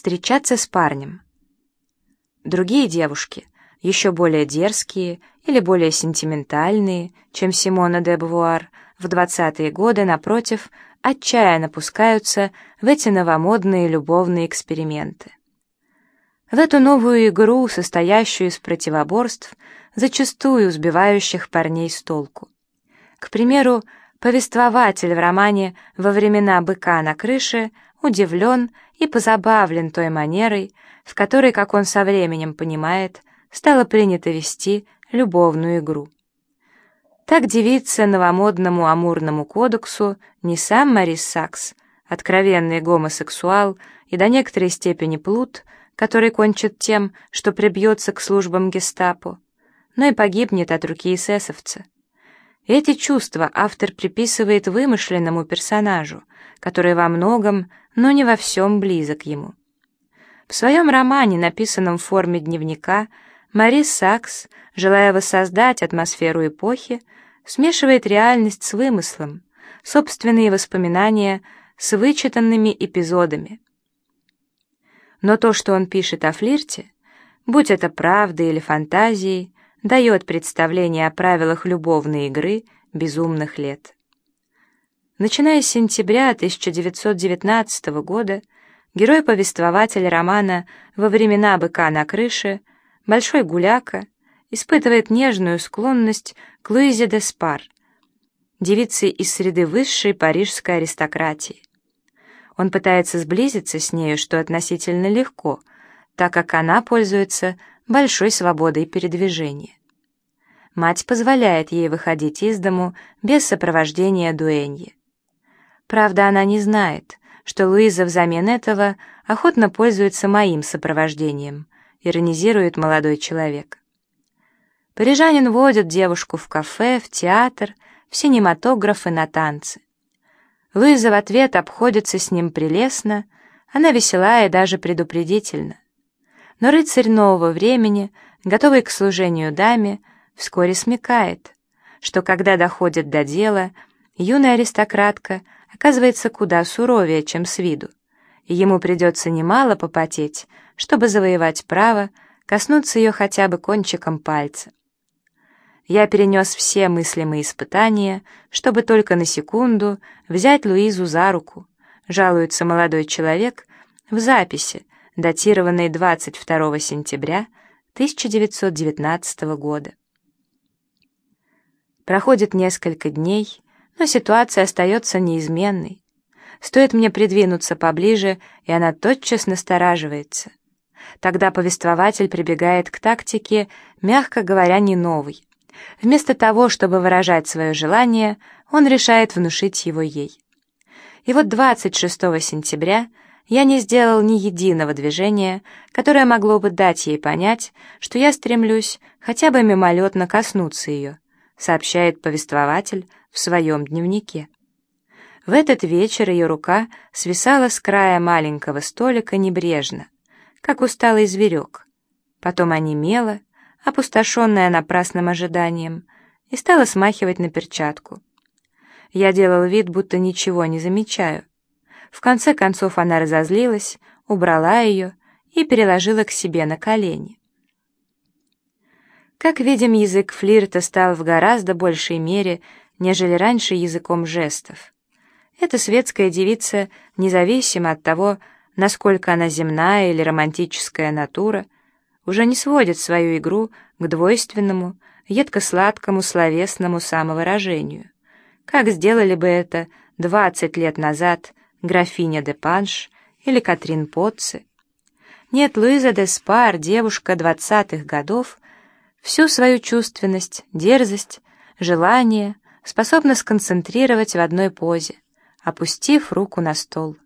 Встречаться с парнем. Другие девушки, еще более дерзкие или более сентиментальные, чем Симона де Бувуар, в 20-е годы, напротив, отчаянно пускаются в эти новомодные любовные эксперименты. В эту новую игру, состоящую из противоборств, зачастую сбивающих парней с толку. К примеру, повествователь в романе «Во времена быка на крыше» удивлен и позабавлен той манерой, в которой, как он со временем понимает, стало принято вести любовную игру. Так девица новомодному амурному кодексу не сам Марис Сакс, откровенный гомосексуал и до некоторой степени плут, который кончит тем, что прибьется к службам гестапо, но и погибнет от руки эсэсовца. Эти чувства автор приписывает вымышленному персонажу, который во многом, но не во всем близок ему. В своем романе, написанном в форме дневника, Марис Сакс, желая воссоздать атмосферу эпохи, смешивает реальность с вымыслом, собственные воспоминания с вычитанными эпизодами. Но то, что он пишет о флирте, будь это правдой или фантазией, дает представление о правилах любовной игры безумных лет. Начиная с сентября 1919 года, герой-повествователь романа «Во времена быка на крыше» Большой Гуляка испытывает нежную склонность к Луизе де Спар, девице из среды высшей парижской аристократии. Он пытается сблизиться с нею, что относительно легко, так как она пользуется большой свободой передвижения. Мать позволяет ей выходить из дому без сопровождения дуэньи. Правда, она не знает, что Луиза взамен этого охотно пользуется моим сопровождением, иронизирует молодой человек. Парижанин водит девушку в кафе, в театр, в синематограф на танцы. Луиза в ответ обходится с ним прелестно, она весела и даже предупредительна. Но рыцарь нового времени, готовый к служению даме, вскоре смекает, что когда доходит до дела, юная аристократка оказывается куда суровее, чем с виду, и ему придется немало попотеть, чтобы завоевать право коснуться ее хотя бы кончиком пальца. Я перенес все мыслимые испытания, чтобы только на секунду взять Луизу за руку, жалуется молодой человек в записи, датированной 22 сентября 1919 года. Проходит несколько дней, но ситуация остается неизменной. Стоит мне придвинуться поближе, и она тотчас настораживается. Тогда повествователь прибегает к тактике, мягко говоря, не новой. Вместо того, чтобы выражать свое желание, он решает внушить его ей. И вот 26 сентября я не сделал ни единого движения, которое могло бы дать ей понять, что я стремлюсь хотя бы мимолетно коснуться ее, сообщает повествователь в своем дневнике. В этот вечер ее рука свисала с края маленького столика небрежно, как усталый зверек. Потом онемела, опустошенная напрасным ожиданием, и стала смахивать на перчатку. Я делал вид, будто ничего не замечаю. В конце концов она разозлилась, убрала ее и переложила к себе на колени. Как видим, язык флирта стал в гораздо большей мере, нежели раньше языком жестов. Эта светская девица, независимо от того, насколько она земная или романтическая натура, уже не сводит свою игру к двойственному, едко-сладкому словесному самовыражению, как сделали бы это 20 лет назад графиня де Панш или Катрин Потце. Нет, Луиза де Спар, девушка двадцатых годов, всю свою чувственность, дерзость, желание способна сконцентрировать в одной позе, опустив руку на стол.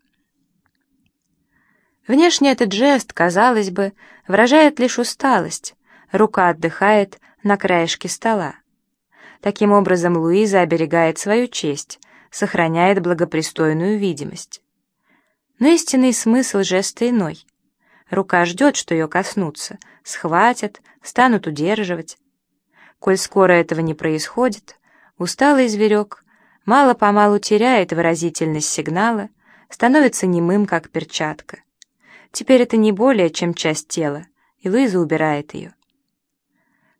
Внешне этот жест, казалось бы, выражает лишь усталость. Рука отдыхает на краешке стола. Таким образом, Луиза оберегает свою честь, сохраняет благопристойную видимость. Но истинный смысл жеста иной. Рука ждет, что ее коснутся, схватят, станут удерживать. Коль скоро этого не происходит, усталый зверек мало-помалу теряет выразительность сигнала, становится немым, как перчатка. Теперь это не более, чем часть тела, и Луиза убирает ее.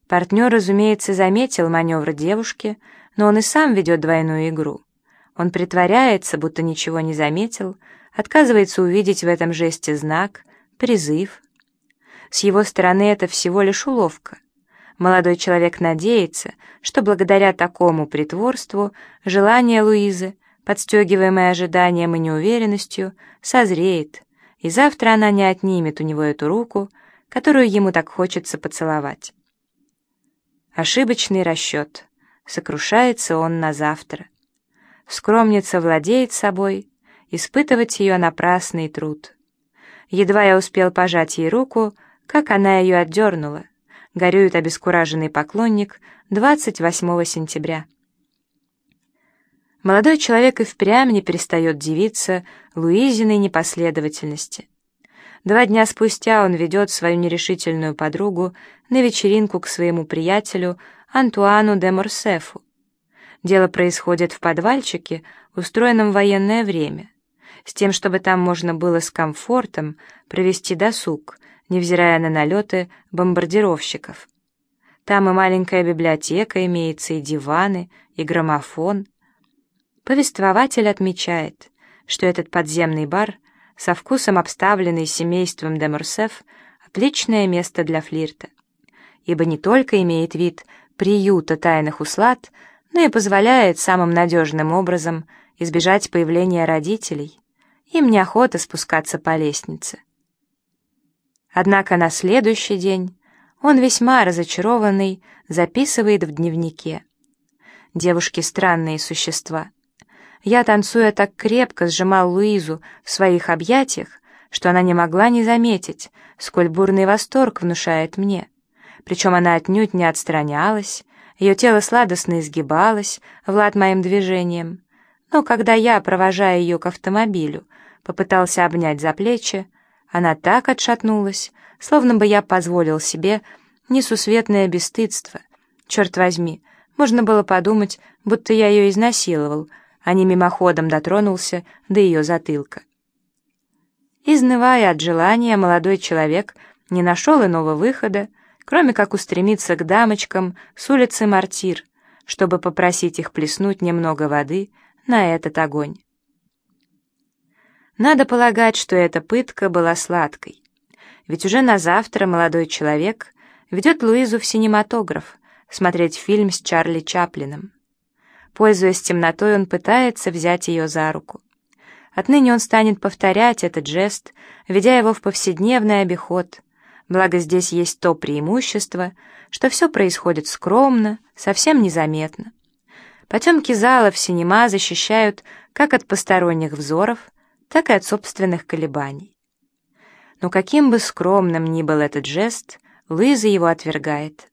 Партнер, разумеется, заметил маневр девушки, но он и сам ведет двойную игру. Он притворяется, будто ничего не заметил, отказывается увидеть в этом жесте знак, призыв. С его стороны это всего лишь уловка. Молодой человек надеется, что благодаря такому притворству желание Луизы, подстегиваемое ожиданием и неуверенностью, созреет, и завтра она не отнимет у него эту руку, которую ему так хочется поцеловать. Ошибочный расчет. Сокрушается он на завтра. Скромница владеет собой, испытывать ее напрасный труд. Едва я успел пожать ей руку, как она ее отдернула. Горюет обескураженный поклонник 28 сентября. Молодой человек и впрямь не перестает дивиться Луизиной непоследовательности. Два дня спустя он ведет свою нерешительную подругу на вечеринку к своему приятелю Антуану де Морсефу. Дело происходит в подвальчике, устроенном в военное время, с тем, чтобы там можно было с комфортом провести досуг, невзирая на налеты бомбардировщиков. Там и маленькая библиотека имеется, и диваны, и граммофон — Повествователь отмечает, что этот подземный бар, со вкусом обставленный семейством де Морсеф, отличное место для флирта, ибо не только имеет вид приюта тайных услад, но и позволяет самым надежным образом избежать появления родителей. Им неохота спускаться по лестнице. Однако на следующий день он весьма разочарованный записывает в дневнике. Девушки — странные существа. Я, танцуя так крепко, сжимал Луизу в своих объятиях, что она не могла не заметить, сколь бурный восторг внушает мне. Причем она отнюдь не отстранялась, ее тело сладостно изгибалось в лад моим движением. Но когда я, провожая ее к автомобилю, попытался обнять за плечи, она так отшатнулась, словно бы я позволил себе несусветное бесстыдство. Черт возьми, можно было подумать, будто я ее изнасиловал — а не мимоходом дотронулся до ее затылка. Изнывая от желания, молодой человек не нашел иного выхода, кроме как устремиться к дамочкам с улицы Мартир, чтобы попросить их плеснуть немного воды на этот огонь. Надо полагать, что эта пытка была сладкой, ведь уже на завтра молодой человек ведет Луизу в синематограф смотреть фильм с Чарли Чаплином. Пользуясь темнотой, он пытается взять ее за руку. Отныне он станет повторять этот жест, ведя его в повседневный обиход, благо здесь есть то преимущество, что все происходит скромно, совсем незаметно. Потемки зала в синема защищают как от посторонних взоров, так и от собственных колебаний. Но каким бы скромным ни был этот жест, Луиза его отвергает.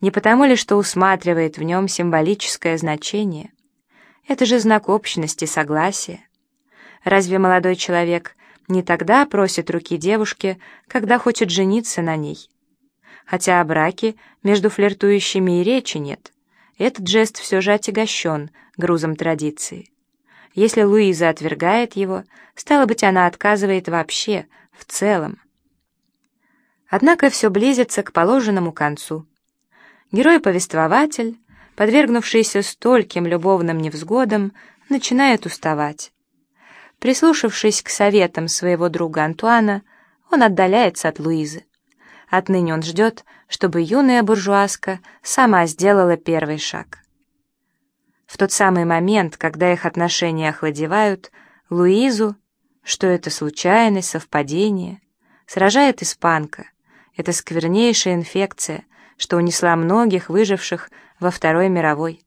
Не потому ли, что усматривает в нем символическое значение? Это же знак общности, согласия. Разве молодой человек не тогда просит руки девушки, когда хочет жениться на ней? Хотя о браке между флиртующими и речи нет, этот жест все же отягощен грузом традиции. Если Луиза отвергает его, стало быть, она отказывает вообще, в целом. Однако все близится к положенному концу. Герой-повествователь, подвергнувшийся стольким любовным невзгодам, начинает уставать. Прислушавшись к советам своего друга Антуана, он отдаляется от Луизы. Отныне он ждет, чтобы юная буржуазка сама сделала первый шаг. В тот самый момент, когда их отношения охладевают, Луизу, что это случайность, совпадение, сражает испанка. Это сквернейшая инфекция, что унесла многих выживших во Второй мировой.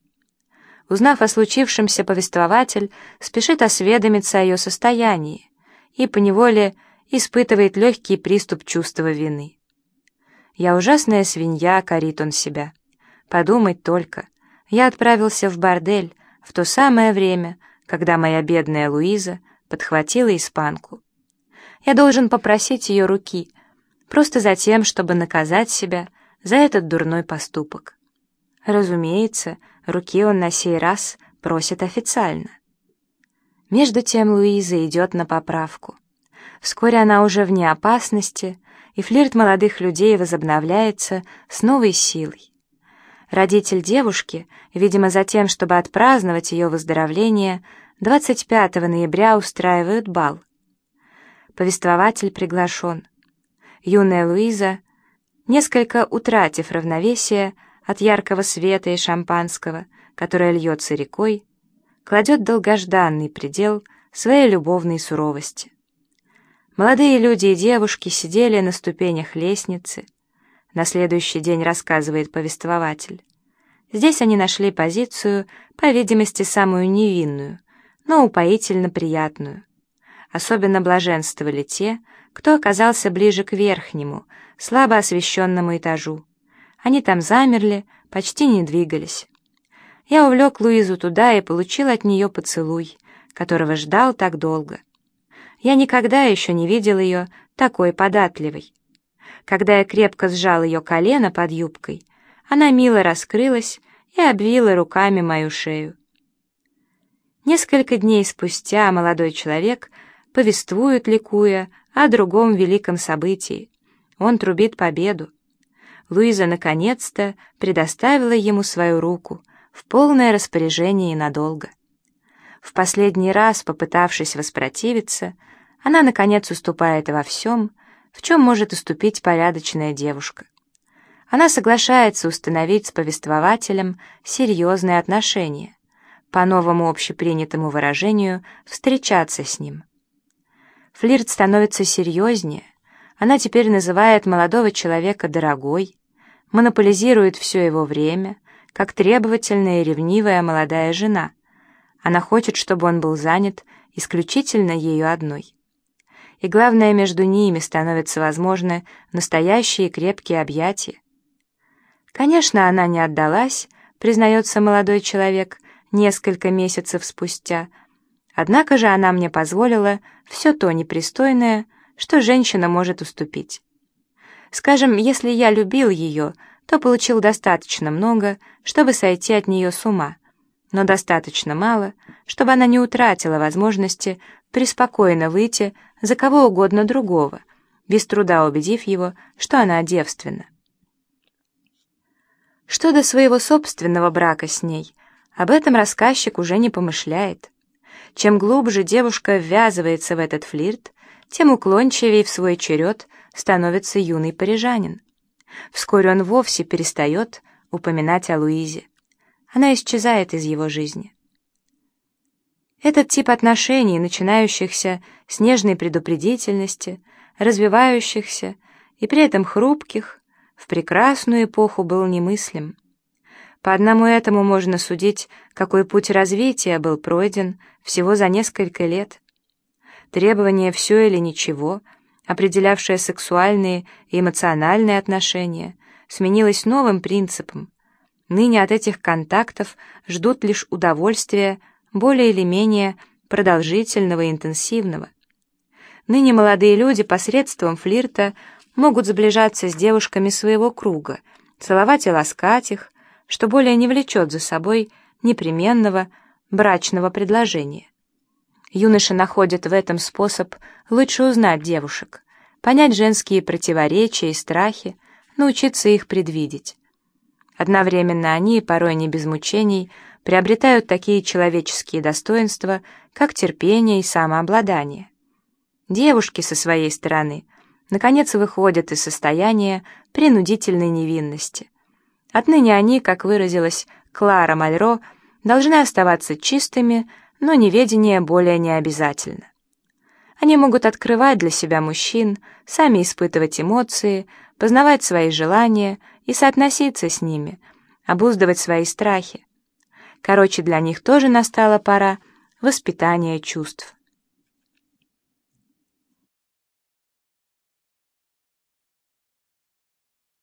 Узнав о случившемся, повествователь спешит осведомиться о ее состоянии и поневоле испытывает легкий приступ чувства вины. «Я ужасная свинья», — корит он себя. «Подумать только, я отправился в бордель в то самое время, когда моя бедная Луиза подхватила испанку. Я должен попросить ее руки, просто за тем, чтобы наказать себя за этот дурной поступок. Разумеется, руки он на сей раз просит официально. Между тем Луиза идет на поправку. Вскоре она уже вне опасности, и флирт молодых людей возобновляется с новой силой. Родитель девушки, видимо, за тем, чтобы отпраздновать ее выздоровление, 25 ноября устраивают бал. Повествователь приглашен. Юная Луиза, несколько утратив равновесие от яркого света и шампанского, которое льется рекой, кладет долгожданный предел своей любовной суровости. Молодые люди и девушки сидели на ступенях лестницы. На следующий день рассказывает повествователь. Здесь они нашли позицию, по видимости, самую невинную, но упоительно приятную. Особенно блаженствовали те, кто оказался ближе к верхнему, слабо освещенному этажу. Они там замерли, почти не двигались. Я увлек Луизу туда и получил от нее поцелуй, которого ждал так долго. Я никогда еще не видел ее такой податливой. Когда я крепко сжал ее колено под юбкой, она мило раскрылась и обвила руками мою шею. Несколько дней спустя молодой человек повествует, ликуя, о другом великом событии. Он трубит победу. Луиза наконец-то предоставила ему свою руку в полное распоряжение и надолго. В последний раз, попытавшись воспротивиться, она, наконец, уступает во всем, в чем может уступить порядочная девушка. Она соглашается установить с повествователем серьезные отношения, по новому общепринятому выражению встречаться с ним. Флирт становится серьезнее, она теперь называет молодого человека «дорогой», монополизирует все его время, как требовательная и ревнивая молодая жена. Она хочет, чтобы он был занят исключительно ею одной и, главное, между ними становятся возможны настоящие крепкие объятия. Конечно, она не отдалась, признается молодой человек, несколько месяцев спустя, однако же она мне позволила все то непристойное, что женщина может уступить. Скажем, если я любил ее, то получил достаточно много, чтобы сойти от нее с ума, но достаточно мало, чтобы она не утратила возможности преспокойно выйти за кого угодно другого, без труда убедив его, что она девственна. Что до своего собственного брака с ней, об этом рассказчик уже не помышляет. Чем глубже девушка ввязывается в этот флирт, тем уклончивее в свой черед становится юный парижанин. Вскоре он вовсе перестает упоминать о Луизе. Она исчезает из его жизни. Этот тип отношений, начинающихся с нежной предупредительности, развивающихся и при этом хрупких, в прекрасную эпоху был немыслим. По одному этому можно судить, какой путь развития был пройден всего за несколько лет. Требование «все или ничего», определявшее сексуальные и эмоциональные отношения, сменилось новым принципом. Ныне от этих контактов ждут лишь удовольствия, более или менее продолжительного и интенсивного. Ныне молодые люди посредством флирта могут сближаться с девушками своего круга, целовать и ласкать их, что более не влечет за собой непременного брачного предложения. Юноши находят в этом способ лучше узнать девушек, понять женские противоречия и страхи, научиться их предвидеть. Одновременно они, порой не без мучений, приобретают такие человеческие достоинства, как терпение и самообладание. Девушки со своей стороны, наконец, выходят из состояния принудительной невинности. Отныне они, как выразилась Клара Мальро, должны оставаться чистыми, но неведение более не обязательно. Они могут открывать для себя мужчин, сами испытывать эмоции, познавать свои желания и соотноситься с ними, обуздывать свои страхи. Короче, для них тоже настала пора воспитания чувств.